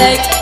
America